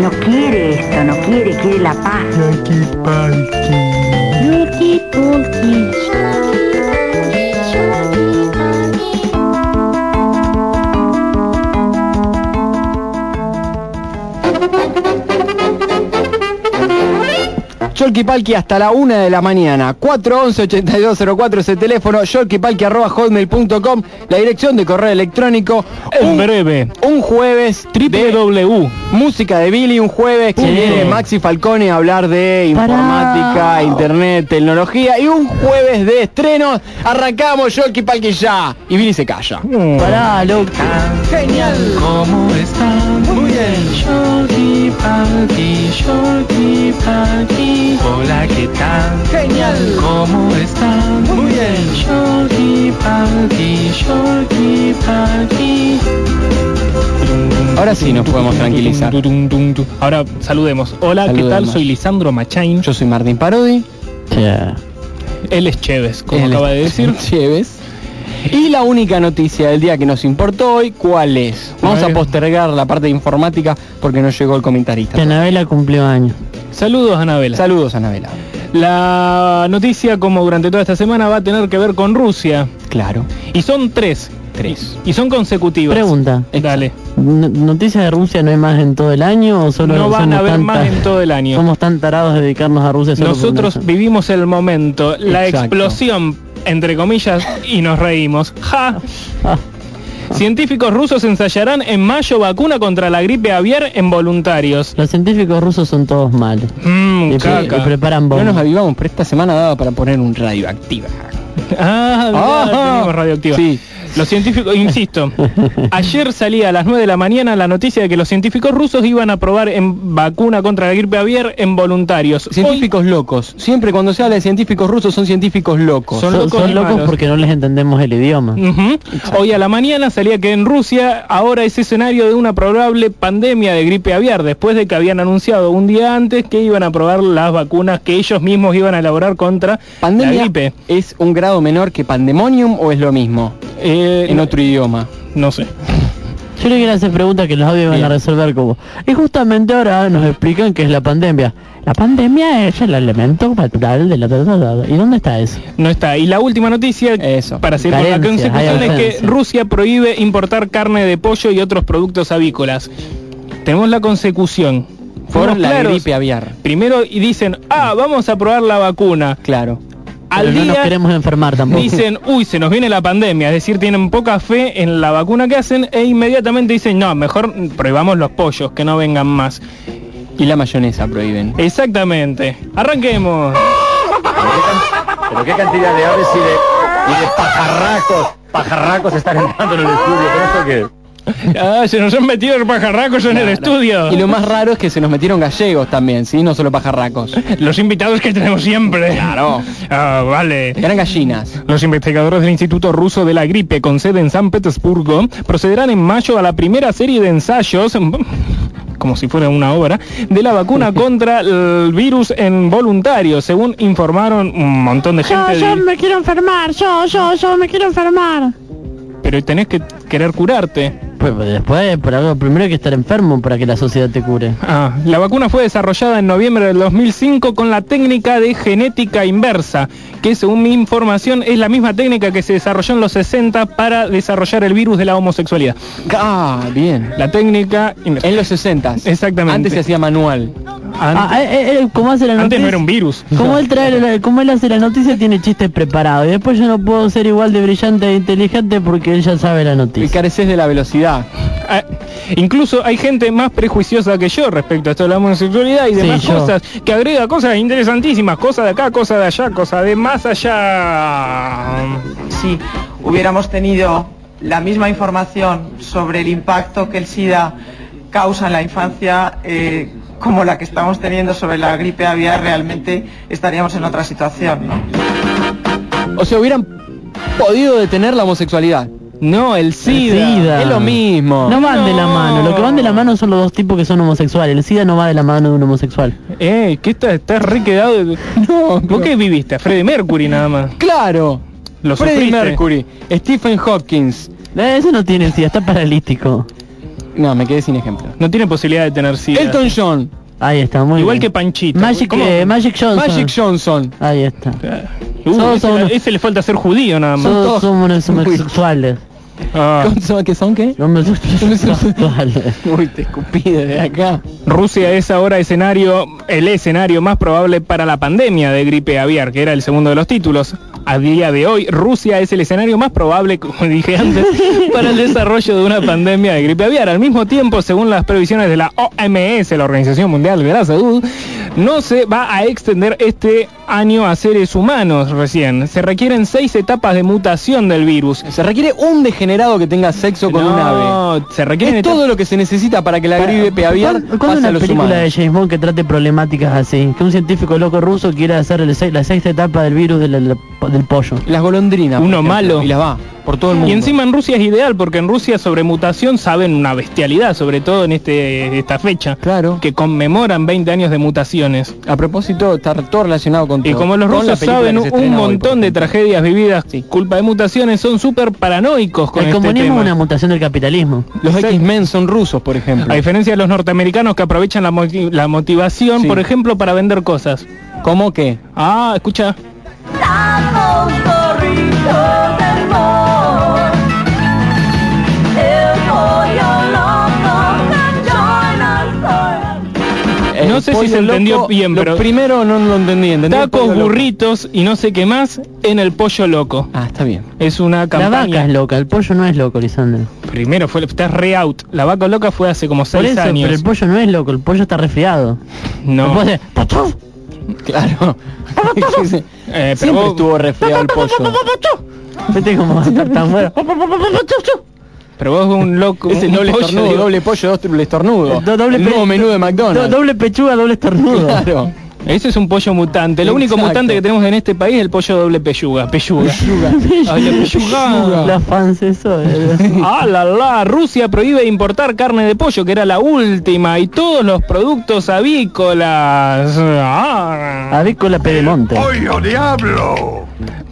No quiere esto, no quiere, quiere la paz. Palki hasta la una de la mañana. 411-8204 ese teléfono. Yolkipalki arroba hotmail.com. La dirección de correo electrónico. En Un- breve, Un jueves de www. música de Billy, un jueves que viene Maxi Falcone a hablar de informática, internet, tecnología y un jueves de estrenos. Arrancamos Yolki Palki ya. Y Billy se calla. Pará, loco. Genial. ¿Cómo están? Muy bien. Shorty Palki, Shorty Palki. Hola, ¿qué tal? Genial. ¿Cómo están? Muy bien. Shorty Palki, Shorty Palki. Ahora sí nos podemos tranquilizar. Ahora saludemos. Hola, ¿qué tal? Soy Lisandro Machain. Yo soy Martín Parodi. Él es Chévez, como Él acaba de es decir. Chévez. Y la única noticia del día que nos importó hoy, ¿cuál es? Vamos a postergar la parte de informática porque no llegó el comentarista. Que Anabela cumplió años. Saludos, Anabela. Saludos, Anabela. La noticia, como durante toda esta semana, va a tener que ver con Rusia. Claro. Y son tres. Tres. Y son consecutivas. Pregunta. Dale. ¿Noticias de Rusia no hay más en todo el año o solo No van a haber tan más en todo el año. Somos tan tarados de dedicarnos a Rusia Nosotros vivimos el momento, la Exacto. explosión, entre comillas, y nos reímos. ¡Ja! Ah, Científicos rusos ensayarán en mayo vacuna contra la gripe aviar en voluntarios. los científicos rusos son todos malos. Mmm, pre- caca. preparan No nos bombas. avivamos, pero esta semana daba para poner un radioactiva. Ah, mirá, Ah, tenemos radioactiva. sí. Los científicos, insisto, ayer salía a las 9 de la mañana la noticia de que los científicos rusos iban a probar en vacuna contra la gripe aviar en voluntarios. Hoy Científicos locos. Siempre cuando se habla de científicos rusos son científicos locos. Son locos son porque no les entendemos el idioma. Hoy a la mañana salía que en Rusia ahora es escenario de una probable pandemia de gripe aviar, después de que habían anunciado un día antes que iban a probar las vacunas que ellos mismos iban a elaborar contra la ¿Pandemia gripe. es un grado menor que pandemonium o es lo mismo? Eh, En otro idioma. no sé. Yo le quiero hacer preguntas que los audios van a resolver como. Y justamente ahora nos explican qué es la pandemia. La pandemia es el elemento natural de la... ¿Y dónde está eso? No está. Y la última noticia, Eso. para seguir con la consecución, es que. Rusia prohíbe importar carne de pollo y otros productos avícolas. Tenemos la consecución. Fuimos la claros. gripe aviar. Primero y dicen, ah, vamos a probar la vacuna. Claro. Al Pero no nos día queremos enfermar tampoco. dicen, uy, se nos viene la pandemia, es decir, tienen poca fe en la vacuna que hacen e inmediatamente dicen, no, mejor prohibamos los pollos, que no vengan más. Y la mayonesa prohíben. Exactamente. Arranquemos. Pero qué cantidad de aves y de, y de pajarracos, pajarracos están entrando en el estudio. ¿Pero esto qué? Ah, se nos han metido los pajarracos en el estudio. Y lo más raro es que se nos metieron gallegos también, ¿sí? No solo pajarracos. Los invitados que tenemos siempre. Claro. Ah, vale. Eran gallinas. Los investigadores del Instituto Ruso de la Gripe, con sede en San Petersburgo, procederán en mayo a la primera serie de ensayos, como si fuera una obra, de la vacuna contra el virus en voluntarios, según informaron un montón de gente. de- quiero enfermar, yo, yo, yo me quiero enfermar. Pero tenés que querer curarte. Pues, pues, después, por algo, primero hay que estar enfermo para que la sociedad te cure. Ah, la vacuna fue desarrollada en noviembre del 2005 con la técnica de genética inversa, que según mi información es la misma técnica que se desarrolló en los 60 para desarrollar el virus de la homosexualidad. Ah, bien. La técnica inversa. En los 60. Exactamente. Antes se hacía manual. Ah, eh, eh, eh, ¿cómo hace la noticia? Antes no era un virus. Como él, trae la- como él hace la noticia, tiene chistes preparados. Y después yo no puedo ser igual de brillante e inteligente porque él ya sabe la Y noticia. careces de la velocidad. Ah, incluso hay gente más prejuiciosa que yo respecto a esto de la homosexualidad y demás cosas, que agrega cosas interesantísimas, cosas de acá, cosas de allá, cosas de más allá. si hubiéramos tenido la misma información sobre el impacto que el SIDA causa en la infancia eh, como la que estamos teniendo sobre la gripe aviar, realmente estaríamos en otra situación. ¿no? O sea, hubieran podido detener la homosexualidad. No, el SIDA. SIDA. Es lo mismo. No van de la No. mano. Lo que van de la mano son los dos tipos que son homosexuales. El SIDA no va de la mano de un homosexual. Eh, ¿qué está, está re quedado? de- No, ¿Vos qué viviste? A Freddie Mercury nada más. Claro. Lo Freddie sufriste. Mercury, Stephen Hopkins. Eh, Eso no tiene SIDA, está paralítico. No, me quedé sin ejemplo. No tiene posibilidad de tener SIDA. Elton John. Ahí está, muy Igual que. Panchito. Magic, eh, Magic Johnson. Magic Johnson. Ahí está. Uh, Son- ese, son- ese le falta ser judío nada más. Todos todos somos homosexuales. Ah. ¿Cómo son- ¿Qué son qué? Homosexuales. Uy, te escupí desde acá. Rusia es ahora escenario, el escenario más probable para la pandemia de gripe aviar, que era el segundo de los títulos. A día de hoy, Rusia es el escenario más probable, como dije antes, para el desarrollo de una pandemia de gripe aviar. Al mismo tiempo, según las previsiones de la OMS, la Organización Mundial de la Salud, no se va a extender este año a seres humanos recién. Se requieren seis etapas de mutación del virus. Se requiere un degenerado que tenga sexo con No, un ave. se requieren Es todo lo que se necesita para que la gripe aviar ¿Cuándo pase a una los película humanos? de James Bond que trate problemáticas así? Que un científico loco ruso quiera hacer el se- la sexta etapa del virus del, del pollo. Las golondrinas. Uno malo. Y las va por todo el mundo. Y encima en Rusia es ideal porque en Rusia sobre mutación saben una bestialidad, sobre todo en este esta fecha, Claro. que conmemoran 20 años de A propósito, está todo relacionado con todo. Y como los rusos saben un montón de tragedias vividas culpa de mutaciones, son súper paranoicos con el este comunismo es una mutación del capitalismo. Los. X-Men son rusos, por ejemplo. A diferencia de los norteamericanos que aprovechan la, moti- la motivación, Sí. por ejemplo, para vender cosas. ¿Cómo que? Ah, escucha. No sé si se entendió loco, bien, lo pero- primero no lo entendí. entendí Tacos, loco. burritos y no sé qué más en el pollo loco. Ah, está bien. Es una La campaña. vaca es loca, el pollo no es loco, Lisandro. Primero fue, está re out. La vaca loca fue hace como Por seis eso, años. pero el pollo no es loco, el pollo está resfriado. No. Pollo. Claro. Eh, pero Siempre vos- estuvo resfriado el pollo. Viste cómo tartamudea. Pero vos un loco. Es el doble pollo, estornudo, digo. doble pollo, doble estornudo. Do- doble el nuevo menú de do- McDonald's. doble pechuga, doble estornudo. Claro. Ese es un pollo mutante. Lo único mutante que tenemos en este país es el pollo doble peyuga. Peyuga. Ay, la peyuga. La fans eso. eh. Ah, la, la. Rusia prohíbe importar carne de pollo, que era la última, y todos los productos avícolas. Ah. Avícola Pedemonte. ¡Pollo diablo!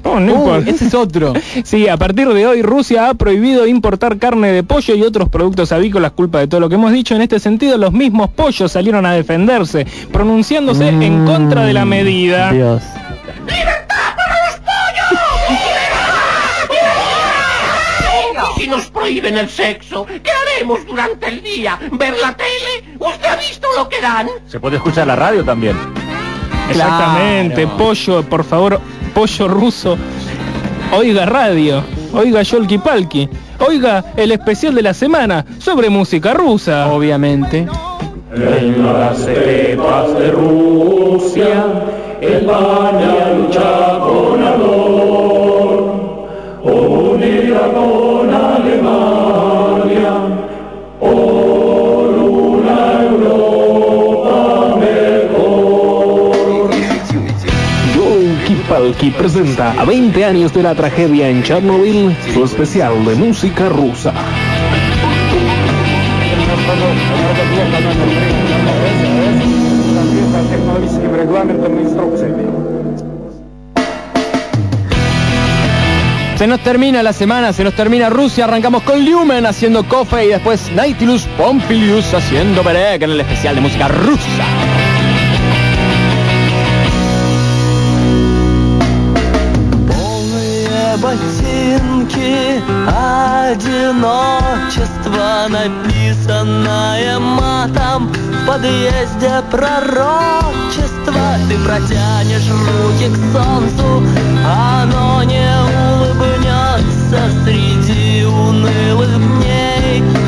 Oh, no Uh, ese es otro. Sí, a partir de hoy Rusia ha prohibido importar carne de pollo y otros productos avícolas culpa de todo lo que hemos dicho. En este sentido, los mismos pollos salieron a defenderse, pronunciándose en contra de la medida. Mm, Dios. Si nos prohíben el sexo, ¿qué haremos durante el día? ¿Ver la tele? ¿Usted ha visto lo que dan? Se puede escuchar la radio también. Exactamente, Claro. pollo, por favor, pollo ruso. Oiga radio, oiga Yolki Palki, oiga el especial de la semana sobre música rusa. Obviamente. En las estepas de Rusia, España lucha con ardor, unida con Alemania, por una Europa mejor. Yolki Palki presenta a 20 años de la tragedia en Chernobyl su especial de música rusa. Se nos termina la semana, se nos termina Rusia, arrancamos con Lumen haciendo Cofe y después Nautilus Pompilius haciendo Berek en el especial de música rusa. Ботинки, одиночество, написанное матом в подъезде пророчество. Ты протянешь руки к солнцу, оно не улыбнется среди унылых дней.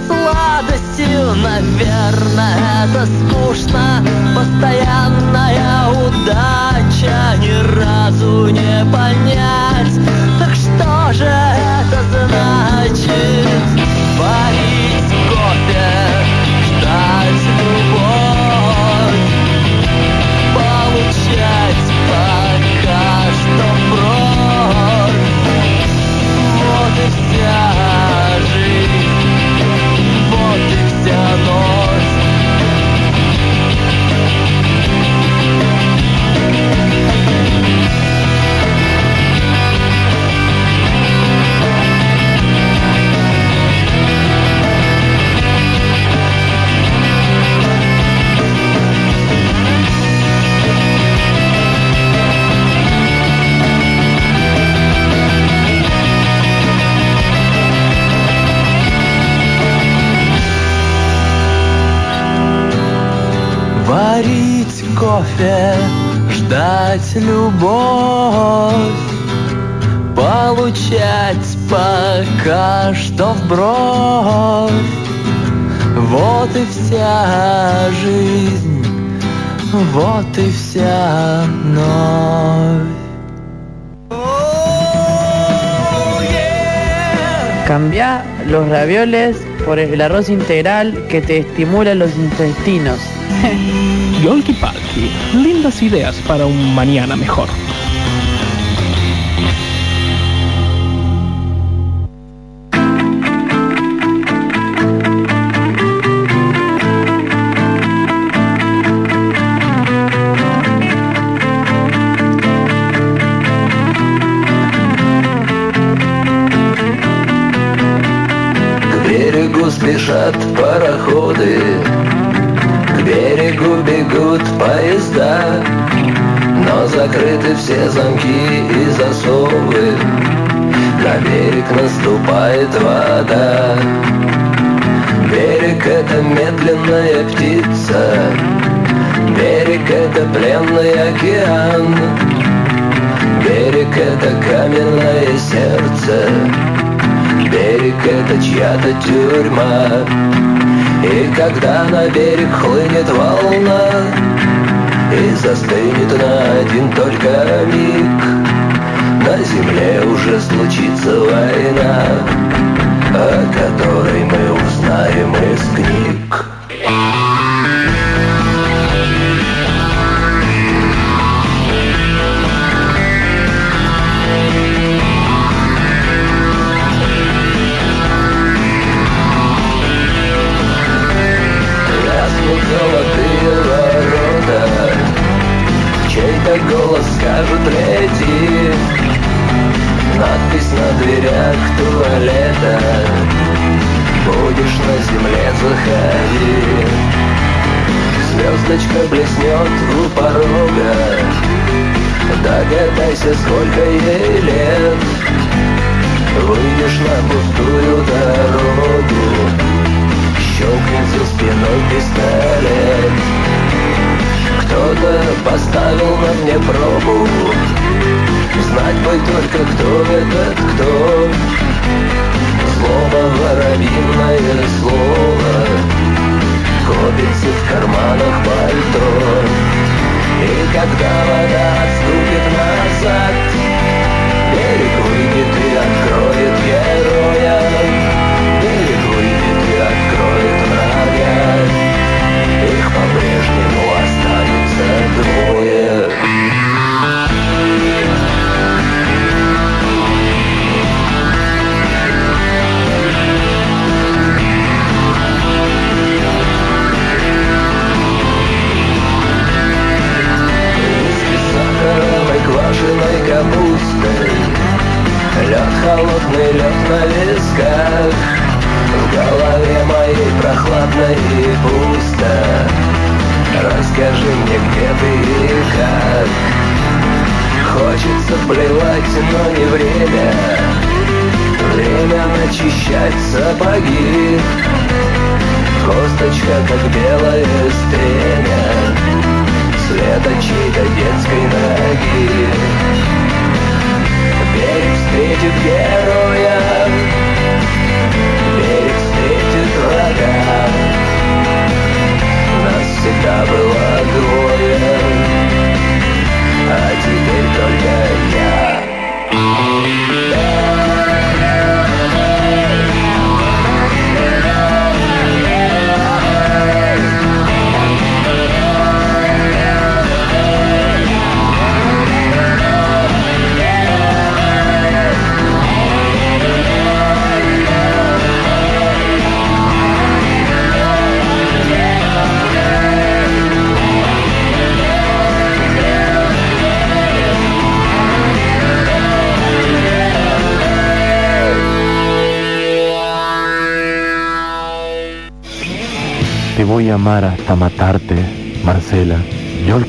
наверное, это скучно. Постоянная удача ни разу не понять. Так что же это значит? Варить кофе, ждать любовь Получать ждать любовь Получать пока что вброс Вот и вся жизнь, вот и vся ночь. Cambia los ravioles por el arroz integral que te estimula los intestinos. Yolki Palki, lindas ideas para un mañana mejor. Птица, берег это пленный океан. Берег это каменное сердце, Берег это чья-то тюрьма. И когда на берег хлынет волна И застынет на один только миг На земле уже случится война О которой мы узнаем из книг золотые ворота Чей-то голос скажет лети Надпись на дверях туалета. Будешь на земле, заходи. Звездочка блеснет у порога. Догадайся, сколько ей лет. Выйдешь на пустую дорогу Щелкнет за спиной пистолет. Кто-то поставил на мне пробу. Знать бы только, кто этот кто. Слово воробьиное слово Копится в карманах пальто. И когда вода отступит назад Берег выйдет и откроет героя их по-прежнему оставят.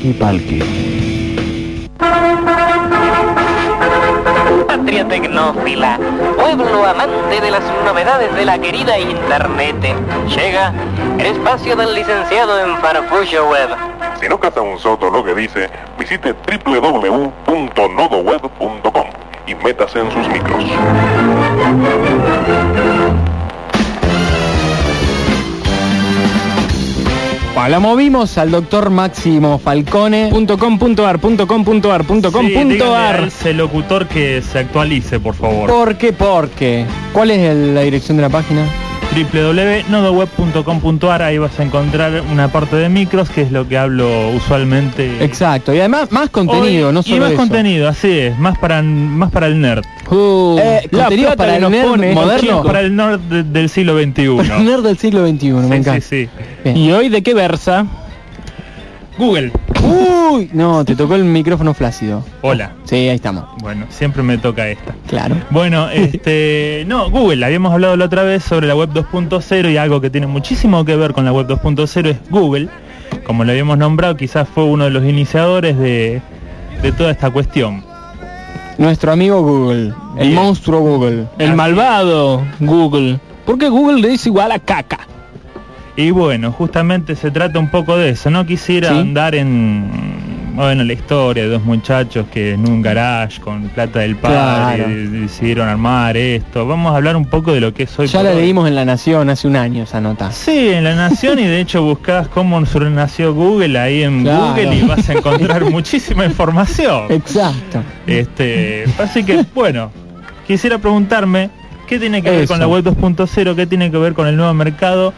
Yolki Palki. Patria tecnófila, pueblo amante de las novedades de la querida Internet. Llega el espacio del licenciado en Farfullo Web. Si no capta un soto lo que dice, visite www.nodoweb.com y métase en sus micros. Bueno, la movimos al doctor Máximo Falcone. .com.ar, .com.ar, Sí, ese locutor que se actualice, por favor. ¿Por qué? Porque. ¿Cuál es el- la dirección de la página? www.nodoweb.com.ar ahí vas a encontrar una parte de micros que es lo que hablo usualmente Exacto, y además más contenido, Hoy- no y solo más eso. contenido así es más para más para el nerd Uh, Eh, la contenido plata para el nerd pone, moderno. para el nerd de- del siglo XXI Para el nerd del siglo XXI, me sí, encanta. sí, sí. ¿Y hoy de qué versa? Google Uy, no, te tocó el micrófono flácido. hola Sí, ahí estamos. bueno siempre me toca esta Claro. Bueno, este, no, Google, habíamos hablado la otra vez sobre la web 2.0 y algo que tiene muchísimo que ver con la web 2.0 es Google. Como lo habíamos nombrado, quizás fue uno de los iniciadores de, de toda esta cuestión. Nuestro amigo Google, el Bien. monstruo Google. El Así. malvado Google. Porque Google es igual a caca. Y bueno, justamente se trata un poco de eso. No quisiera ¿Sí? andar en, bueno, la historia de dos muchachos que en un garage con plata del padre Claro. decidieron armar esto. Vamos a hablar un poco de lo que es hoy Ya la hoy. leímos en La Nación hace un año esa nota. Sí, en La Nación y de hecho buscás cómo nació Google ahí en Claro. Google y vas a encontrar muchísima información. Exacto. Este, así que bueno, quisiera preguntarme qué tiene que ver con la web 2.0, qué tiene que ver con el nuevo mercado,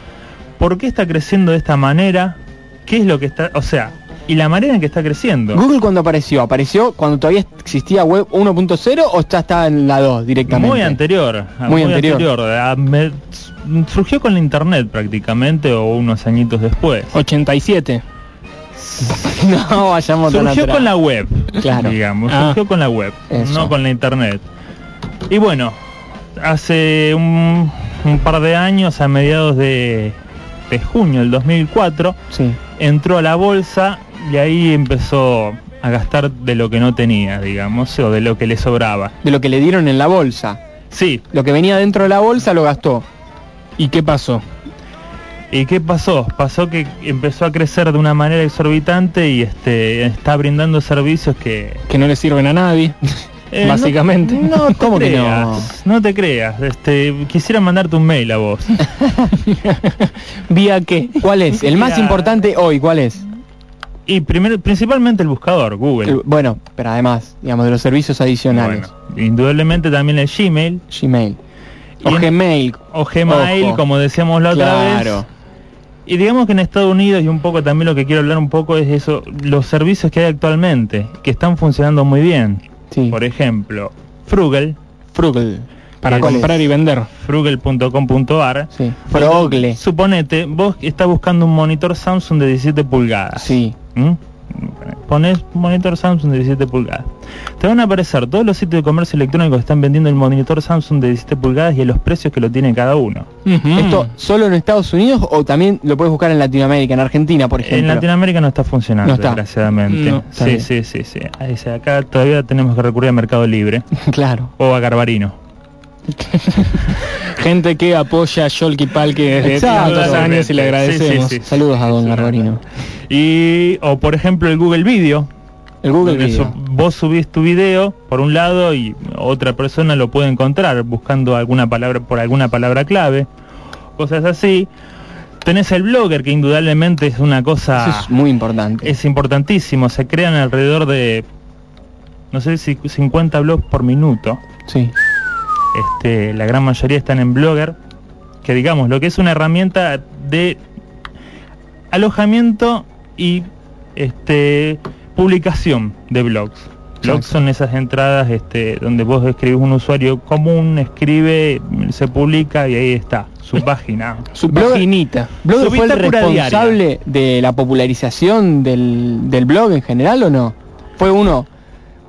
por qué está creciendo de esta manera, qué es lo que está, o sea, y la manera en que está creciendo. Google cuando apareció, apareció cuando todavía existía web 1.0 o ya estaba en la 2 directamente. Muy anterior, Muy anterior. Ah, surgió con la internet prácticamente o unos añitos después. 87. no vayamos tan Surgió atrás. con la web, Claro. digamos, Ah. surgió con la web, Eso. no con la internet. Y bueno, hace un, un par de años, a mediados de, de junio del 2004, Sí. entró a la bolsa y ahí empezó a gastar de lo que no tenía, digamos, o de lo que le sobraba. De lo que le dieron en la bolsa. Sí, Lo que venía dentro de la bolsa lo gastó. ¿Y qué pasó? ¿y qué pasó? Pasó que empezó a crecer de una manera exorbitante y este está brindando servicios que Que no le sirven a nadie. Eh, no- básicamente. No, te ¿Cómo que creas, no? te creas. Este, quisiera mandarte un mail a vos. ¿Vía qué? ¿Cuál es? El más importante hoy, ¿cuál es? Y primero, principalmente el buscador, Google. El- bueno, pero además, digamos, de los servicios adicionales. Bueno, indudablemente también el Gmail Gmail. O en- Gmail. o Gmail, Ojo. como decíamos la otra Claro. vez. Y digamos que en Estados Unidos y un poco también lo que quiero hablar un poco es eso, los servicios que hay actualmente, que están funcionando muy bien. Sí. Por ejemplo, Frugal, Frugal. Para comprar y vender. frugal.com.ar. Sí. Frogle. Suponete, vos estás buscando un monitor Samsung de 17 pulgadas. Sí. ¿Mm? Pones monitor Samsung de 17 pulgadas. Te van a aparecer todos los sitios de comercio electrónico que están vendiendo el monitor Samsung de 17 pulgadas y a los precios que lo tiene cada uno. ¿Esto solo en Estados Unidos o también lo puedes buscar en Latinoamérica, en Argentina, por ejemplo? En Latinoamérica no está funcionando, No está. desgraciadamente. No, está sí, sí, sí, sí. Ahí se- Acá todavía tenemos que recurrir a Mercado Libre claro. o a Garbarino. Gente que apoya a Yolki Palki desde tantos años y le agradecemos. sí, sí. Saludos a Don Garbarino. Y o por ejemplo el Google Video, El Google Video. su- vos subís tu video por un lado y otra persona lo puede encontrar buscando alguna palabra por alguna palabra clave, cosas así. Tenés el blogger, que indudablemente es una cosa... Eso es muy importante. Es importantísimo, se crean alrededor de, no sé si 50 blogs por minuto. Sí. Este, la gran mayoría están en Blogger, que digamos, lo que es una herramienta de alojamiento y este publicación de blogs. Blogs son esas entradas este, donde vos escribís un usuario común, escribe, se publica y ahí está, su página. Su paginita. ¿Blogger Su fue el responsable de la popularización del, del blog en general o no? Fue uno.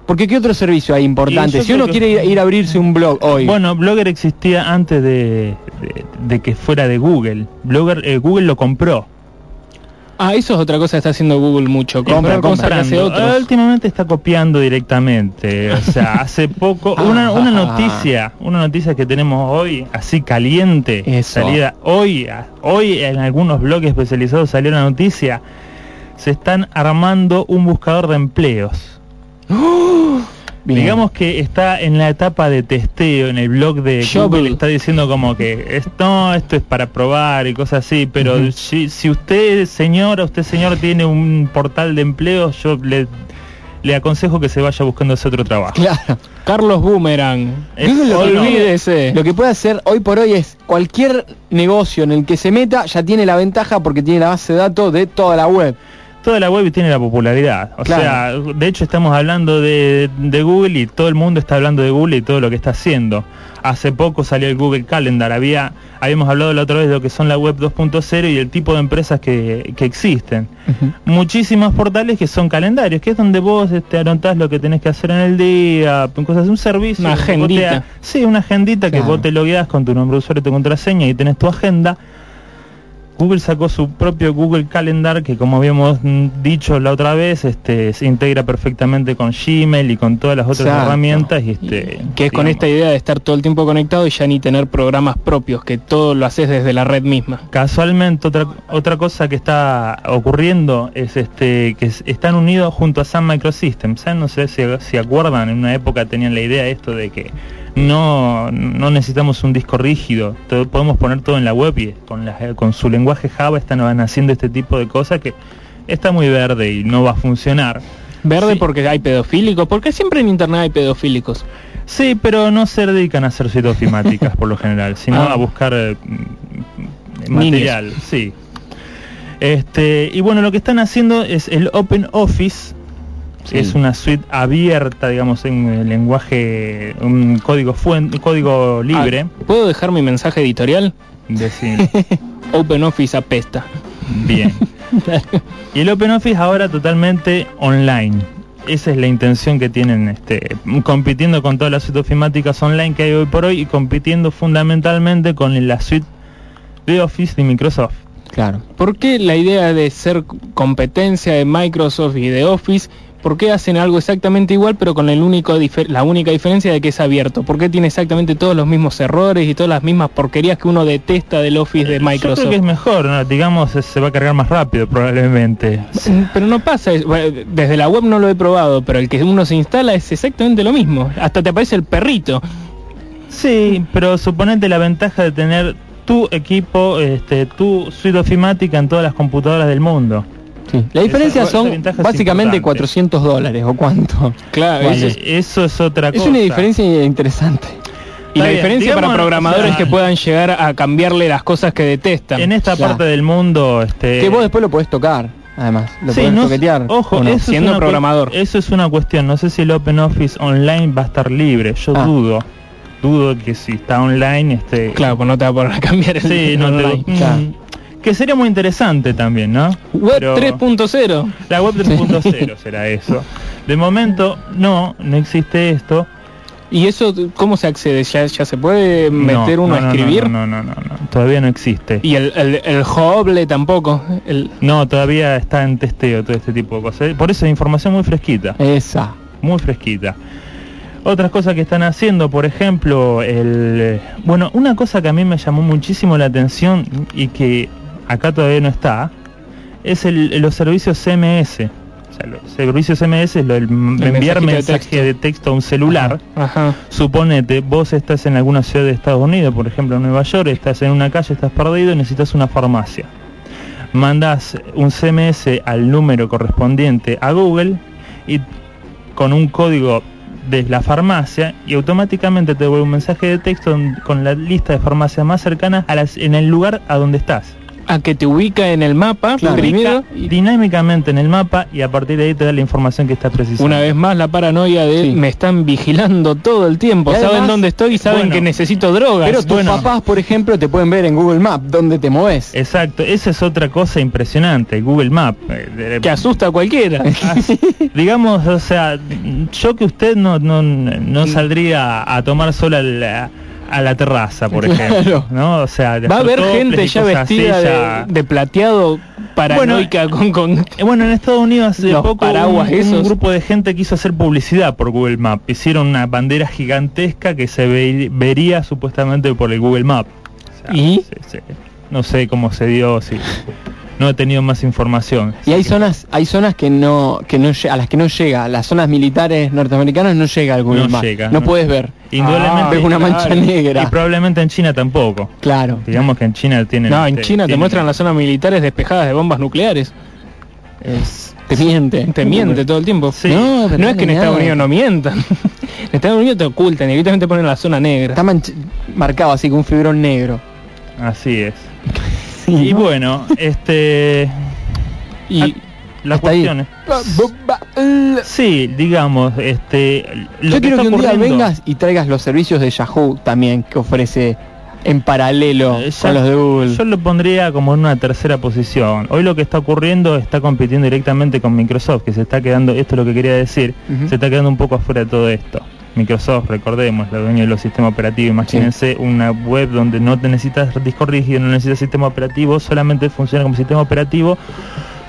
Porque ¿qué otro servicio hay importante? Si uno que- quiere ir, ir a abrirse un blog hoy. Bueno, Blogger existía antes de, de- de que fuera de Google. Blogger, eh, Google lo compró. Ah, eso es otra cosa que está haciendo Google mucho. Comprar cosas que hace otros. Ah, últimamente está copiando directamente. O sea, hace poco una, una noticia, una noticia que tenemos hoy, así caliente, Eso. salida hoy, hoy en algunos blogs especializados salió la noticia. Se están armando un buscador de empleos. Digamos que está en la etapa de testeo en el blog de Shovel. Google, está diciendo como que es- no, esto es para probar y cosas así, pero si, si usted, señora, usted señor tiene un portal de empleo, yo le, le aconsejo que se vaya buscando ese otro trabajo. Claro. Carlos Boomerang. Es- lo que- Olvídese. Lo que puede hacer hoy por hoy es cualquier negocio en el que se meta ya tiene la ventaja porque tiene la base de datos de toda la web. Toda la web tiene la popularidad. O Claro. sea, de hecho estamos hablando de, de Google y todo el mundo está hablando de Google y todo lo que está haciendo. Hace poco salió el Google Calendar. Había, habíamos hablado la otra vez de lo que son la web 2.0 y el tipo de empresas que, que existen. Muchísimos portales que son calendarios, que es donde vos este, anotás lo que tenés que hacer en el día, cosas, un servicio. Una te agendita. ha- sí, una agendita que vos te logueás con tu nombre de usuario y tu contraseña y tenés tu agenda. Google sacó su propio Google Calendar que como habíamos dicho la otra vez, este, se integra perfectamente con Gmail y con todas las otras Exacto. herramientas y este Que es con esta idea de estar todo el tiempo conectado y ya ni tener programas propios, que todo lo haces desde la red misma. Casualmente otra otra cosa que está ocurriendo es este que es- están unidos junto a Sun Microsystems. ¿saben? No sé si, si acuerdan, en una época tenían la idea esto de que no, no necesitamos un disco rígido, todo- podemos poner todo en la web y con, la- con su lenguaje Java están haciendo este tipo de cosas que está muy verde y no va a funcionar. Verde Sí. porque hay pedofílicos, porque siempre en internet hay pedofílicos. Sí, pero no se dedican a hacer citas ofimáticas por lo general, sino Ah. a buscar eh, material, sí. Este, y bueno, lo que están haciendo es el Open Office, es una suite abierta, digamos, en el lenguaje, un código fuente, código libre. Ah, ¿Puedo dejar mi mensaje editorial? Decir, OpenOffice apesta. bien. Y el Open Office ahora totalmente online. Esa es la intención que tienen, este, compitiendo con todas las suites ofimáticas online que hay hoy por hoy y compitiendo fundamentalmente con la suite de Office de Microsoft. Claro. ¿Por qué la idea de ser competencia de Microsoft y de Office? ¿Por qué hacen algo exactamente igual pero con el único la única diferencia de que es abierto? ¿Por qué tiene exactamente todos los mismos errores y todas las mismas porquerías que uno detesta del Office de Yo creo Microsoft? que es mejor, ¿no? digamos, se va a cargar más rápido probablemente. Mm, Pero no pasa, desde la web no lo he probado, pero el que uno se instala es exactamente lo mismo. Hasta te aparece el perrito. Sí, pero suponete la ventaja de tener tu equipo, este, tu suite ofimática en todas las computadoras del mundo. Sí. La diferencia Esa- son es básicamente importante. 400 dólares o cuánto. Claro, eso es- eso es otra cosa. Es una diferencia interesante. Y la bien, diferencia para programadores o sea, que puedan llegar a cambiarle las cosas que detestan. En esta parte del mundo, este, Que vos después lo podés tocar, además. Lo Sí, podés no- toquetear. Ojo, ¿o no? eso, es Siendo cu- programador. eso es una cuestión. No sé si el OpenOffice Online va a estar libre. Yo Ah. dudo. Dudo que si está online, este, Claro, pues no te va a poder cambiar el sí, no online. Claro. Que sería muy interesante también, ¿no? Web Pero- 3.0. La web 3.0 será eso. De momento, no, no existe esto. ¿Y eso cómo se accede? ¿Ya, ya se puede meter No, uno no, no, a escribir? No, no, no, no, no, todavía no existe. Y el, el, el Hobble tampoco. El, No, todavía está en testeo todo este tipo de cosas. Por eso es información muy fresquita, Esa. muy fresquita. Otras cosas que están haciendo, por ejemplo, el eh, bueno, una cosa que a mí me llamó muchísimo la atención y que acá todavía no está, es el, los servicios CMS. O sea, los servicios CMS es lo del enviar mensaje texto. de texto a un celular. ajá. Suponete, vos estás en alguna ciudad de Estados Unidos, por ejemplo en Nueva York, estás en una calle, estás perdido y necesitas una farmacia. mandas un CMS al número correspondiente a Google y con un código de la farmacia y automáticamente te devuelve un mensaje de texto con la lista de farmacias más cercanas a las, en el lugar a donde estás. A que te ubica en el mapa Te primero. ubica dinámicamente en el mapa y a partir de ahí te da la información que estás precisando. Una vez más la paranoia de me están vigilando todo el tiempo, saben dónde estoy y saben Bueno, que necesito drogas. Pero tus bueno. papás, por ejemplo, te pueden ver en Google Maps dónde te moves. Exacto, esa es otra cosa impresionante, Google Map. eh, que asusta a cualquiera. digamos, o sea, yo que usted no, no, no saldría a tomar sola la- a la terraza, por Claro. ejemplo, ¿no? O sea, Va a haber gente ya vestida ya- de, de plateado paranoica con, con Eh, Bueno, en Estados Unidos hace poco paraguas un, un grupo de gente quiso hacer publicidad por Google Map. Hicieron una bandera gigantesca que se ve- vería supuestamente por el Google Map. O sea, ¿Y? se- se- no sé cómo se dio, si no he tenido más información. Y hay zonas, hay zonas que no, que no a las que no llega, las zonas militares norteamericanas no llega al Google No llega, no, no. puedes ver. Indudablemente ves una mancha claro. negra. Y probablemente en China tampoco. Claro. Digamos que en China tienen No, en este, China te muestran las zonas militares despejadas de bombas nucleares. Es, te miente. Te miente todo el tiempo. Sí. No, No es que en nada. Estados Unidos no mientan. en Estados Unidos te ocultan y directamente ponen la zona negra. Está marcado así con un fibrón negro. Así es. Y ¿no? bueno, este Y ah, la hasta ahí. cuestión es Sí, digamos, este lo Yo quiero está que un día vengas y traigas los servicios de Yahoo también que ofrece en paralelo Eh, ya- con los de Google. Yo lo pondría como en una tercera posición. Hoy lo que está ocurriendo está compitiendo directamente con Microsoft, que se está quedando, esto es lo que quería decir, se está quedando un poco afuera de todo esto. Microsoft, recordemos, la dueña de los sistemas operativos, imagínense una web donde no te necesitas disco rígido, no necesitas sistema operativo, solamente funciona como sistema operativo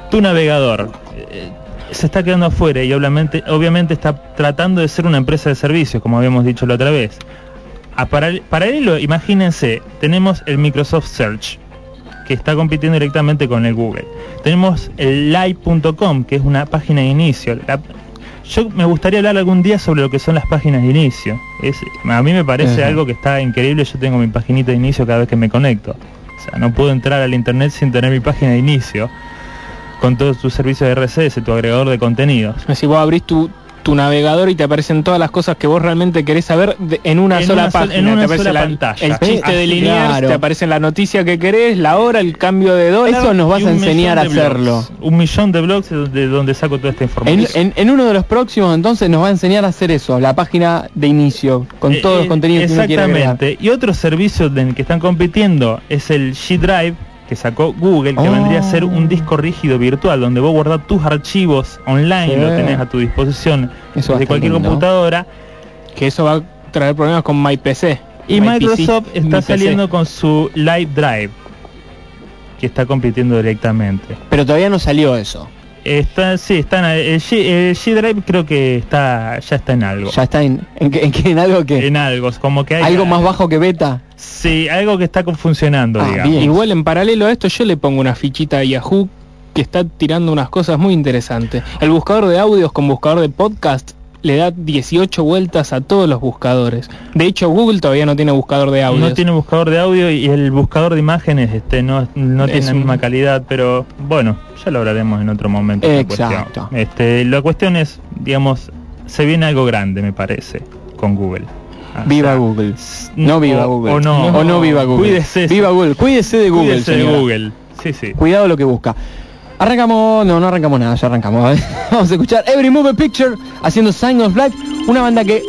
tu navegador. Eh, se está quedando afuera y obviamente, obviamente está tratando de ser una empresa de servicios, como habíamos dicho la otra vez. A paral- paralelo, imagínense, tenemos el Microsoft Search, que está compitiendo directamente con el Google. Tenemos el live.com, que es una página de inicio. La- yo me gustaría hablar algún día sobre lo que son las páginas de inicio. Es, a mí me parece Ajá. algo que está increíble, yo tengo mi paginita de inicio cada vez que me conecto. O sea, no puedo entrar al internet sin tener mi página de inicio con todos tus servicios de RCS, tu agregador de contenidos. si vos abrís tu, tu navegador y te aparecen todas las cosas que vos realmente querés saber de- en una En sola una página. en una te aparece sola la- pantalla. El chiste de así, Liniers, claro. te aparece la noticia que querés, la hora, el cambio de dólar. Eso nos vas a enseñar a hacerlo. blogs. Un millón de blogs de donde, saco toda esta información. en- en uno de los próximos entonces nos va a enseñar a hacer eso, la página de inicio, con Eh, todos los eh, contenidos que uno quiere. Exactamente. Y otro servicio en el que están compitiendo es el G Drive que sacó Google, que Oh. vendría a ser un disco rígido virtual donde vos guardás tus archivos online, Sí. lo tenés a tu disposición Eso desde cualquier lindo. computadora. Que eso va a traer problemas con MyPC. Y My Microsoft PC, está PC. saliendo con su Live Drive, que está compitiendo directamente. Pero todavía no salió eso. Está, sí, está en, el, G, el G Drive creo que está ya está en algo. Ya está en, en, en algo que... En algo, como que hay algo más bajo que beta. Sí, algo que está funcionando, Ah, digamos. bien. Igual en paralelo a esto yo le pongo una fichita a Yahoo que está tirando unas cosas muy interesantes. El buscador de audios con buscador de podcast le da 18 vueltas a todos los buscadores. De hecho Google todavía no tiene buscador de audios. No tiene buscador de audio y el buscador de imágenes este no, no Es tiene la un- misma calidad, pero bueno, ya lo hablaremos en otro momento. Exacto. cuestión. Este, la cuestión es, digamos, se viene algo grande, me parece, con Google. O Viva Google. No viva o- Google. o no. O no viva Google. Cuídese. Viva Google. Cuídese de Google, Cuídese de. Google. Sí, sí. Cuidado lo que busca. Arrancamos, no, no arrancamos nada, ya arrancamos. Vamos a escuchar Every Movie Picture haciendo Sign of Life, una banda que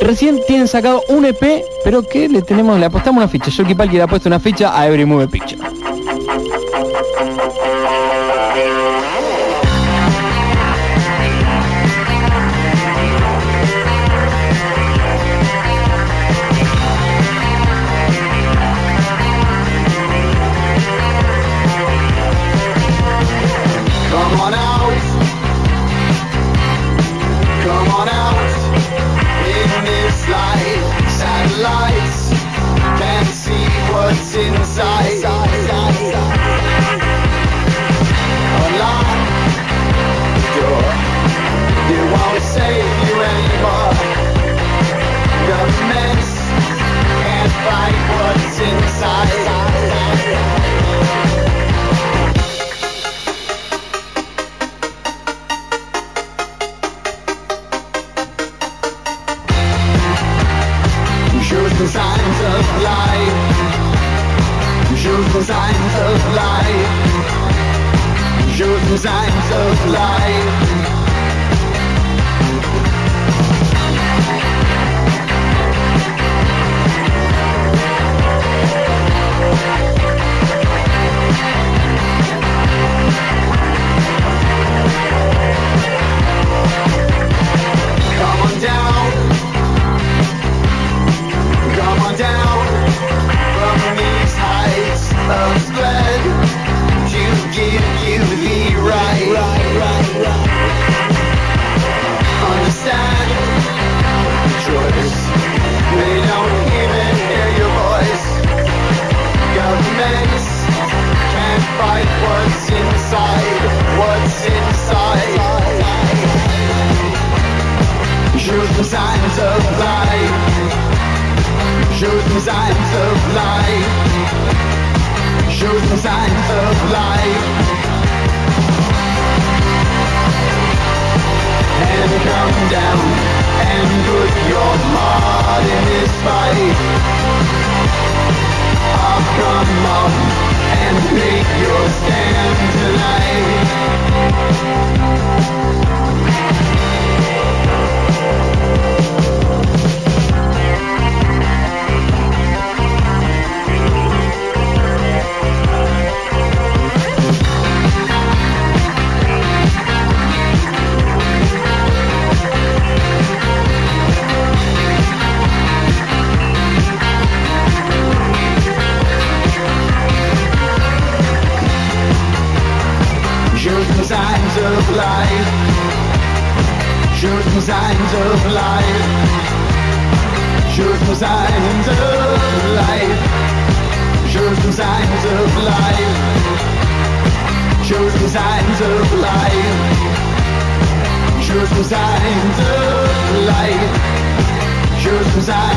recién tienen sacado un EP, pero que le tenemos, le apostamos una ficha. Shoki Palki le ha puesto una ficha a Every Movie Picture. Signs of life. Shows me signs of life.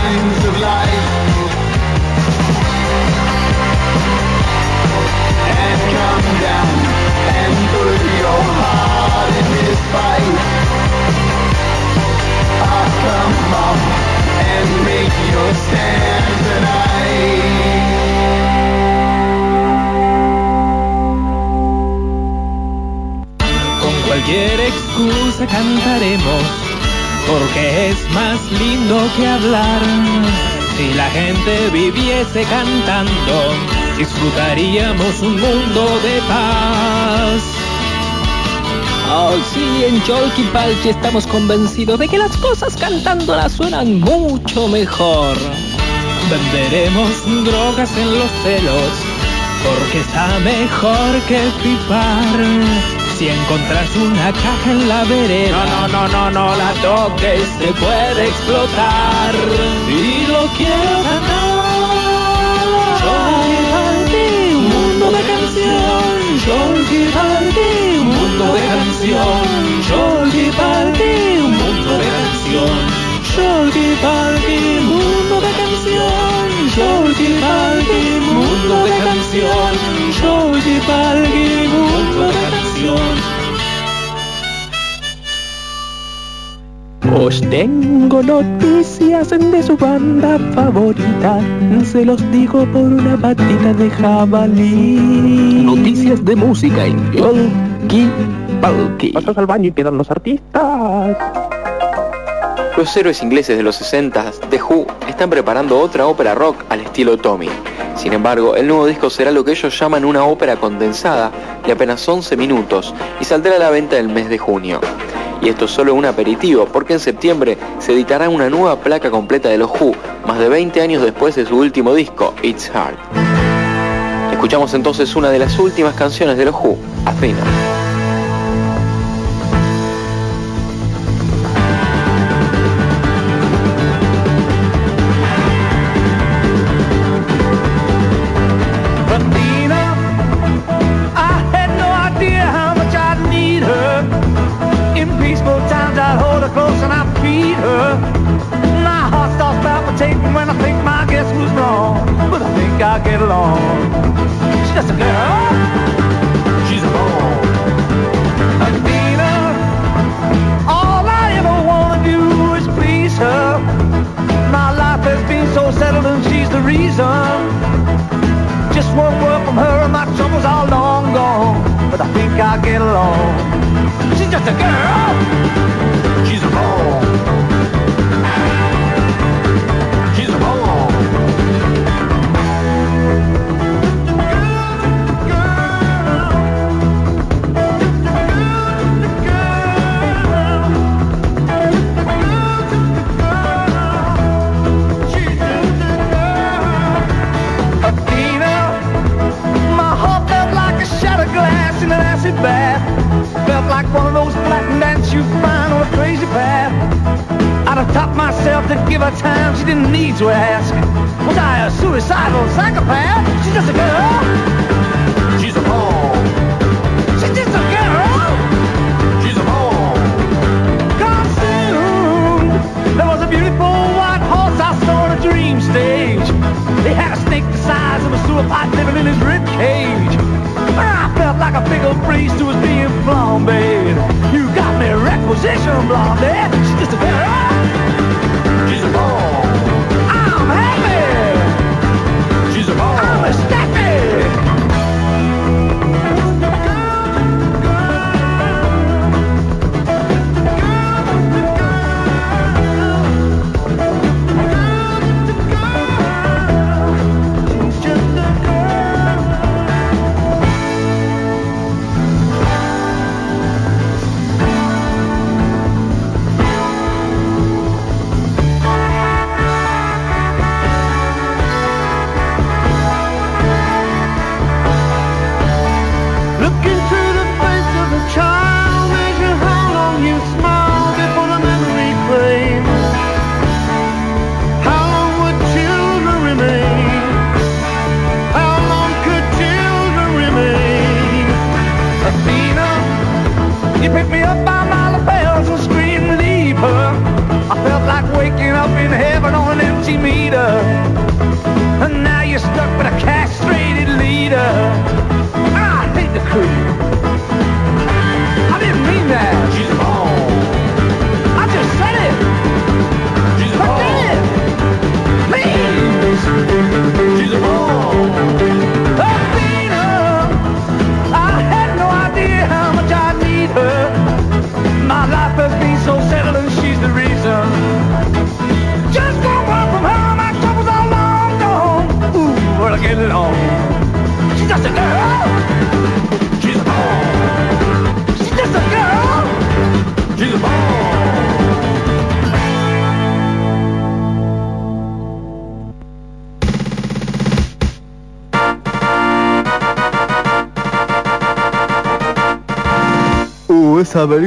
Me signs of life. And come down and put your heart in this fight. Ah, come on and make your stand tonight. Cualquier excusa cantaremos, porque es más lindo que hablar. Si la gente viviese cantando, disfrutaríamos un mundo de paz. Oh, sí, en Cholky Palki estamos convencidos de que las cosas cantándolas suenan mucho mejor. Venderemos drogas en los celos, porque está mejor que pipar. Si encontras una caja en la vereda, no, no, no, no, no la toques, se puede explotar. Y lo quiero cantar. Cholky Palki, un mundo de canción. Cholky Palki, un mundo de canción. Cholky Palki, un mundo de canción. Cholky Palki, mundo de canción. Cholky Palki, mundo de canción. Cholky Palki, Os tengo noticias de su banda favorita, se los digo por una patita de jabalí. Noticias de música en Yolki Palki. Pasas al baño y quedan los artistas. Los héroes ingleses de los 60 The Who están preparando otra ópera rock al estilo Tommy. Sin embargo, el nuevo disco será lo que ellos llaman una ópera condensada de apenas 11 minutos y saldrá a la venta el mes de junio. Y esto es solo un aperitivo, porque en septiembre se editará una nueva placa completa de los Who, más de 20 años después de su último disco, It's Hard. Escuchamos entonces una de las últimas canciones de los Who, Athena. the girl. You find on a crazy path. I'd have taught myself to give her time she didn't need to ask. Was I a suicidal psychopath? She's just a girl. She's a ball. She's just a girl. She's a ball. Come soon. There was a beautiful white horse I saw on a dream stage. He had a snake the size of a sewer pipe living in his rib cage. I felt like a big old being flambéed. You got decision, blondie. She's just a very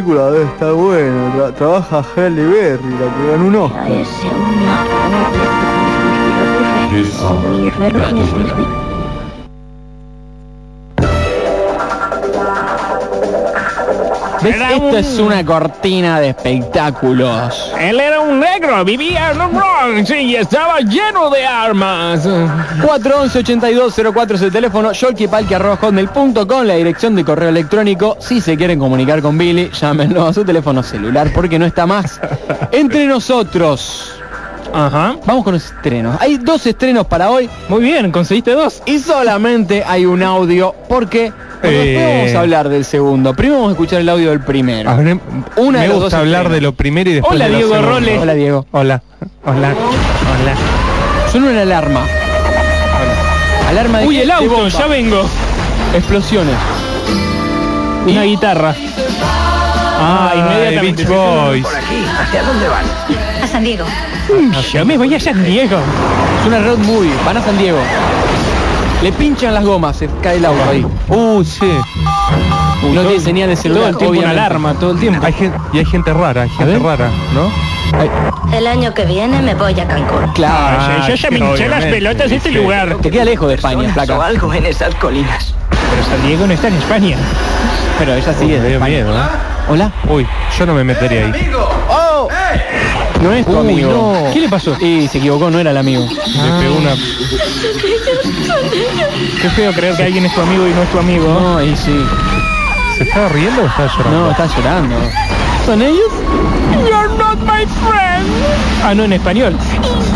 película debe estar buena. Tra- trabaja Halle Berry, la que ganó un Oscar. Esto es una cortina de espectáculos. Él era un negro, vivía en el Bronx y estaba lleno de armas. 411-8204 es el teléfono, yolkipalki.com, la dirección de correo electrónico. Si se quieren comunicar con Billy, llámenlo a su teléfono celular porque no está más entre nosotros. Ajá. Vamos con los estrenos. Hay dos estrenos para hoy. Muy bien, conseguiste dos. Y solamente hay un audio porque bueno, después Eh. vamos a hablar del segundo. Primero vamos a escuchar el audio del primero. A ver, Una me de gusta hablar estrenos. de lo primero y después Hola, de lo Diego segundo. Roles. Hola, Diego. Hola. Hola. Hola. Suena una alarma. Alarma de Uy, el auto, bomba. ya vengo. Explosiones. Una guitarra. Ah, inmediatamente. Beach Boys. aquí. ¿Hacia dónde van? San Diego. Ya me voy a San Diego. Es una road movie. Van a San Diego. Le pinchan las gomas, se cae el auto ahí. Uh, sí. no tiene señal de celular. Todo el tiempo una obviamente. alarma, todo el tiempo. Hay gente, y hay gente rara, hay gente ver. rara, ¿no? El año que viene me voy a Cancún. Claro. Ah, yo ya me hinché las obviamente, pelotas de este sí. lugar. Te queda lejos de España, placa. algo en esas colinas. Pero San Diego no está en España. Pero ella Uy, sigue me de dio España. miedo, ¿eh? Hola. Uy, yo no me metería ahí. No es tu Uy, amigo. no. ¿Qué le pasó? Y se equivocó, no era el amigo. Me pegó una. Qué feo creer que alguien es tu amigo y no es tu amigo. No, y sí. ¿Se estaba riendo o estaba llorando? No, está llorando. ¿Son ellos? You're not my friend. Ah, no, en español.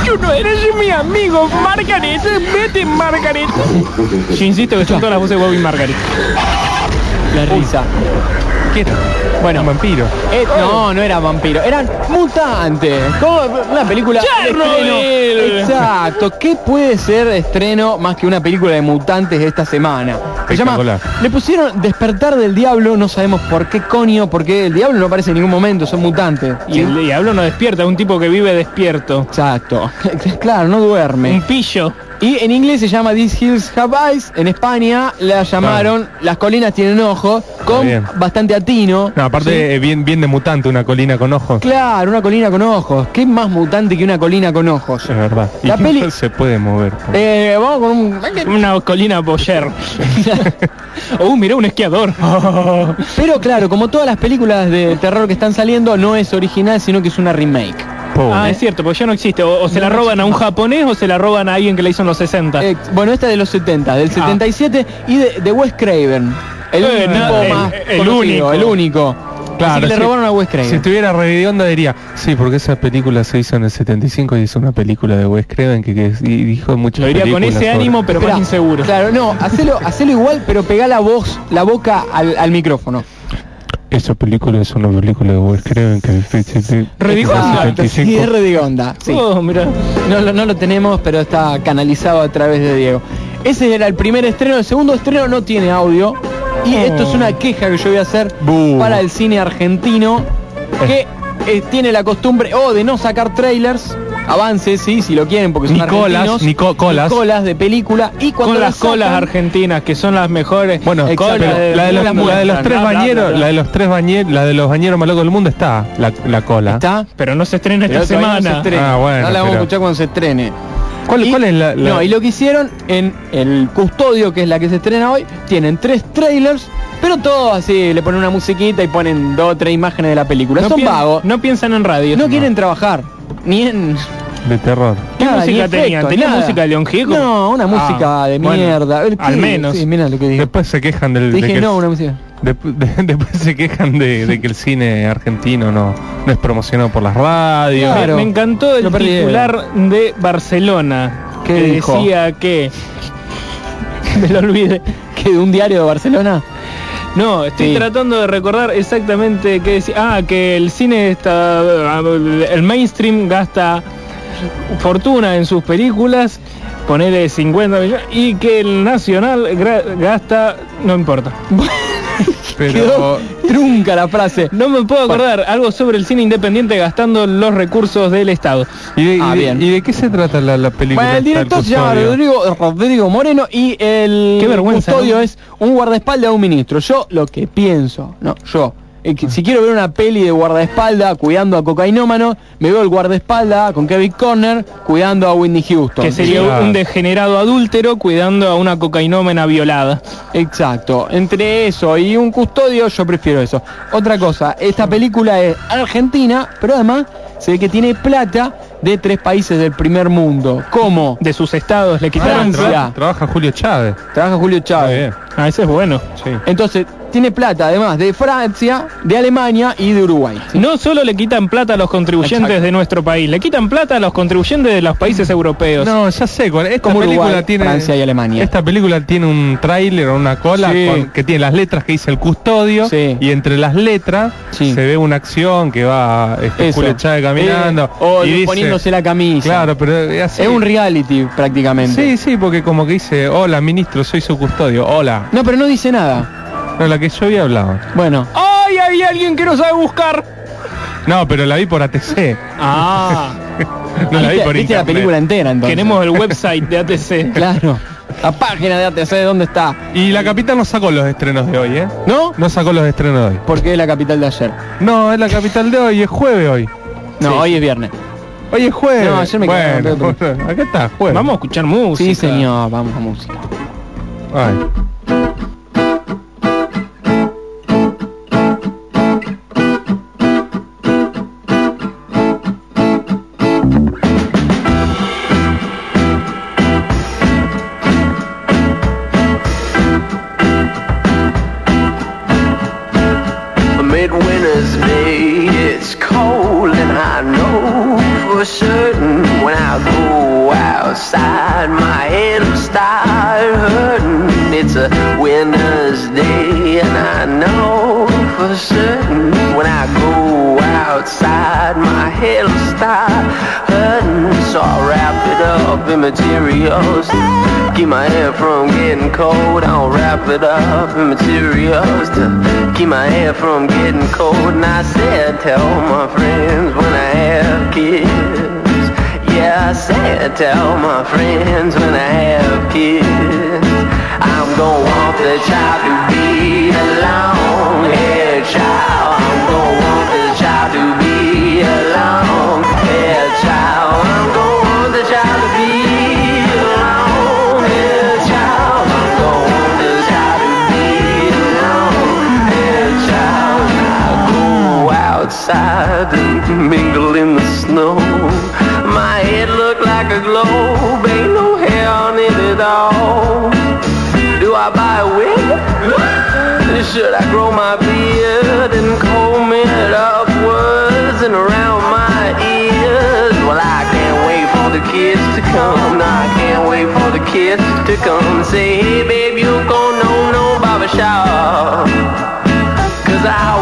Tú no eres mi amigo, Margaret. Vete, Margaret. Yo insisto que son todas las voces de Bobby Margaret. La risa. ¿Qué era? Bueno, Un vampiro. Eh, no, no era vampiro, eran mutantes. Como una película de estreno. Exacto. ¿Qué puede ser de estreno más que una película de mutantes esta semana? Se llama. Le pusieron Despertar del Diablo, no sabemos por qué coño, porque el diablo no aparece en ningún momento, son mutantes. Y el diablo no despierta, es un tipo que vive despierto. Exacto. claro, no duerme. Un pillo. Y en inglés se llama These Hills Have Eyes, en España la llamaron Las colinas tienen ojos, con bien. bastante atino. No, aparte ¿sí? eh, bien, bien de mutante, una colina con ojos. Claro, una colina con ojos. ¿Qué más mutante que una colina con ojos? Es verdad. Y La peli- se puede mover. Eh, vamos con un... Una colina boyer. oh, mira un esquiador. Pero claro, como todas las películas de terror que están saliendo, no es original, sino que es una remake. Ah, es cierto, porque ya no existe. O, o se la roban a un japonés o se la roban a alguien que la hizo en los 60. Eh, bueno, esta es de los 70, del 77 y de, de Wes Craven. El, Ah. Eh, no, el- más el conocido, único. el único. Así que le si- robaron a Wes Craven. Si estuviera redonda diría, sí, porque esa película se hizo en el 75 y es una película de Wes Craven que, que y dijo muchas Lo diría con ese sobre- ánimo, pero Esperá, más inseguro. Claro, no, hacelo, hacelo igual, pero pegá la voz, la boca al, al micrófono. Esa película es una película de Wes Craven que Redigonda. Sí, es Redigonda. Sí. Oh, mira. No, lo- no lo tenemos, pero está canalizado a través de Diego. Ese era el primer estreno, el segundo estreno no tiene audio. Y esto es una queja que yo voy a hacer para el cine argentino, que eh, tiene la costumbre o de no sacar trailers, avances, sí, si lo quieren, porque son Ni colas, argentinos, ni co- colas. ni colas de película, y cuando Con las las colas argentinas, que son las mejores. Bueno, Exacto. pero de- la de, los, la la de los muestran, tres bañeros, la de los tres bañeros, la de los bañeros más locos del mundo está, la, la cola. ¿Está? Pero no se estrena Pero esta no se semana. estrena. Ah, bueno, la vamos a escuchar cuando se estrene. ¿Cuál, Y- cuál es la, la- No, y lo que hicieron en el custodio, que es la que se estrena hoy, tienen tres trailers, pero todos así, le ponen una musiquita y ponen dos o tres imágenes de la película. No Son vagos, No piensan en radio. no quieren trabajar, ni en... de terror? ¿Qué nada, música tenían? ¿Tenían nada. música de León Gieco? No, una música Ah, de bueno, mierda. Al menos. Sí, mira lo que digo. Después se quejan del de Dije que el- no, una música. de- de- después se quejan de, de que el cine argentino no, no es promocionado por las radios. Claro. Me encantó el titular de Barcelona. ¿Qué que dijo? decía que... Me lo olvidé. ¿Que de un diario de Barcelona? No, estoy Sí. tratando de recordar exactamente qué decía. Ah, que el cine está... El mainstream gasta fortuna en sus películas, ponele 50 millones, y que el nacional gasta... No importa. Pero Quedó trunca la frase. No me puedo acordar algo sobre el cine independiente gastando los recursos del Estado. ¿y de, y Ah, de- bien. y de qué se trata la, la película? Bueno, el director se llama? Rodrigo, Rodrigo Moreno y el Qué vergüenza, custodio ¿no? es un guardaespaldas de un ministro. Yo lo que pienso, no, yo, eh, que si quiero ver una peli de guardaespaldas cuidando a cocainómano, me veo el guardaespaldas con Kevin Conner cuidando a Whitney Houston. Que sería un degenerado adúltero cuidando a una cocainómena violada. Exacto, entre eso y un custodio yo prefiero eso. Otra cosa, esta película es argentina, pero además se ve que tiene plata de tres países del primer mundo, como De sus estados le quitaron plata. Trabaja Julio Chávez. trabaja Julio Chávez. Ah, ese es bueno. Sí. Entonces, tiene plata además de Francia, de Alemania y de Uruguay. No solo le quitan plata a los contribuyentes Exacto. de nuestro país, le quitan plata a los contribuyentes de los países europeos. No, ya sé cuál. Esta Como película Uruguay, tiene Francia y Alemania. Esta película tiene un tráiler o una cola Sí. con- que tiene las letras que dice el custodio Sí. y entre las letras Sí. se ve una acción que va este, Eso. Julio Chávez caminando Eh, o y dice- poniéndose la camisa. Claro, pero. Es un reality prácticamente. Sí, sí, porque como que dice, hola ministro, soy su custodio, hola. No, pero no dice nada. No, la que yo había hablado. Bueno, ¡Ay, hay alguien que no sabe buscar! No, pero la vi por ATC. Ah, No la vi por viste la internet. película entera entonces. queremos el website de ATC. Claro. La página de ATC, ¿dónde está? Y la capital no sacó los estrenos de hoy, ¿eh? ¿No? No sacó los estrenos de hoy. Porque es la capital de ayer. No, es la capital de hoy, es jueves hoy. No, Sí, hoy es viernes. Hoy es jueves. No, ayer me quedé bueno, con otro. acá está, jueves. Vamos a escuchar música. Sí, señor, vamos a música. Ay. the materials. Keep my hair from getting cold. I'll wrap it up in materials to keep my hair from getting cold. And I said, tell my friends when I have kids. Yeah, I said, tell my friends when I have kids. I'm gonna want the child to be the long-haired child. I'm gonna want Should I grow my beard and comb it upwards and around my ears? Well, I can't wait for the kids to come. No, I can't wait for the kids to come. Say, hey, babe, you gon' know no barbershop. Cause I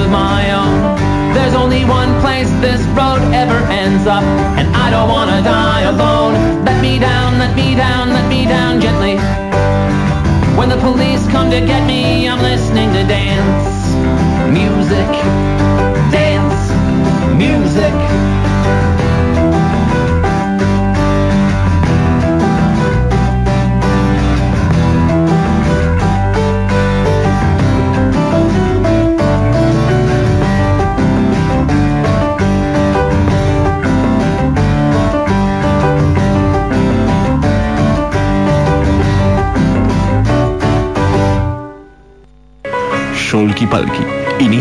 of my own. There's only one place this road ever ends up, and I don't wanna die alone. Let me down, let me down, let me down gently. When the police come to get me, I'm listening to dance music.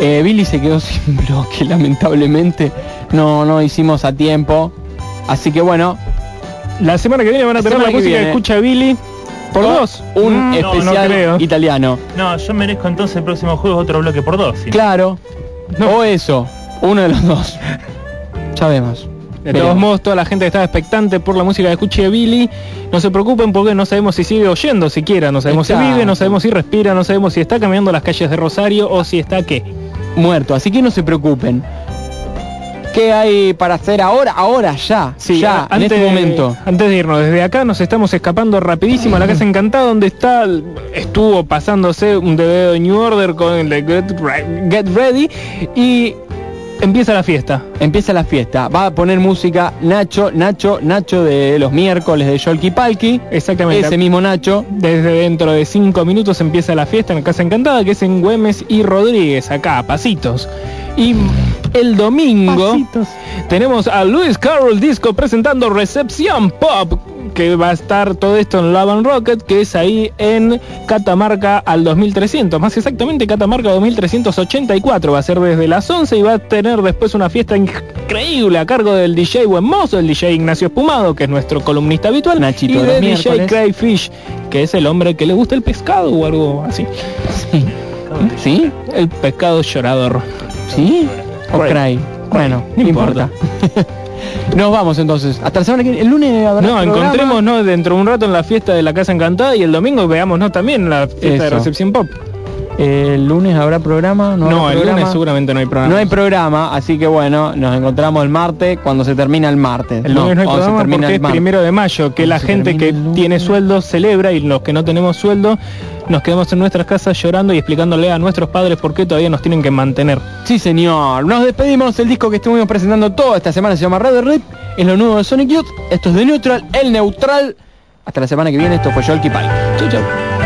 Eh, Billy se quedó sin bloque, lamentablemente. No, no hicimos a tiempo. Así que bueno. La semana que viene van a La tener la que música que viene. escucha Billy por dos. Un Mm, no, especial no italiano. No, yo merezco entonces el próximo juego otro bloque por dos. sí. Claro. O eso. Uno de los dos. Ya vemos. De todos Veremos. modos, toda la gente que estaba expectante por la música de escuche Billy, no se preocupen porque no sabemos si sigue oyendo siquiera, no sabemos si vive, no sabemos si respira, no sabemos si está caminando las calles de Rosario o si está qué. Muerto. Así que no se preocupen. ¿Qué hay para hacer ahora? Ahora, ya. Sí, ya, a- en este momento. Antes de irnos, desde acá nos estamos escapando rapidísimo a la Casa Encantada donde está, estuvo pasándose un DVD de New Order con el de Get Ready y empieza la fiesta. Empieza la fiesta. Va a poner música Nacho, Nacho, Nacho de los miércoles de Yolki Palki. Exactamente. Ese mismo Nacho. Desde dentro de cinco minutos empieza la fiesta en la Casa Encantada, que es en Güemes y Rodríguez, acá, a pasitos. Y el domingo tenemos a Luis Carroll Disco presentando Recepción Pop, que va a estar todo esto en Love and Rocket, que es ahí en Catamarca al 2300, más exactamente Catamarca 2384, va a ser desde las 11 y va a tener después una fiesta increíble a cargo del DJ Buen Mozo, el DJ Ignacio Espumado, que es nuestro columnista habitual, Nachito y de del DJ miércoles. Crayfish, que es el hombre que le gusta el pescado o algo así. ¿Sí? El pescado llorador. ¿Sí? O Cray. Bueno, No no importa. Nos vamos entonces. Hasta la semana que viene. El lunes habrá No, encontrémonos dentro de un rato en la fiesta de la Casa Encantada y el domingo veámonos también en la fiesta de recepción pop. El lunes habrá programa. No, No, habrá el programa? lunes seguramente no hay programa. No hay programa, así que bueno, nos encontramos el martes cuando se termina el martes. El lunes no, hay cuando se programa termina porque el es martes. primero de mayo, que la gente que tiene sueldo celebra y los que no tenemos sueldo nos quedamos en nuestras casas llorando y explicándole a nuestros padres por qué todavía nos tienen que mantener. Sí, señor. Nos despedimos. El disco que estuvimos presentando toda esta semana se llama Red Rip. Es lo nuevo de Sonic Youth. Esto es de Neutral, el neutral. Hasta la semana que viene. Esto fue Yolki Pal. Chau, chau.